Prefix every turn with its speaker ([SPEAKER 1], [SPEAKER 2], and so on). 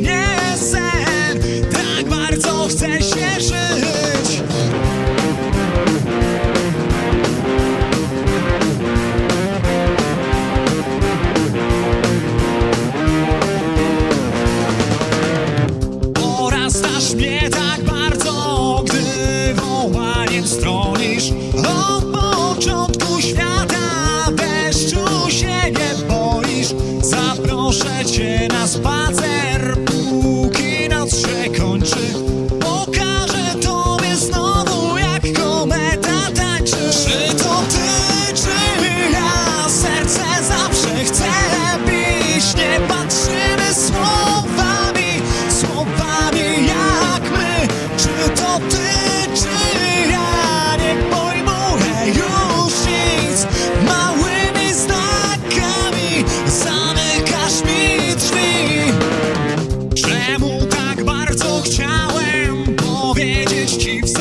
[SPEAKER 1] Nie! Stalin stronisz. Chiefs.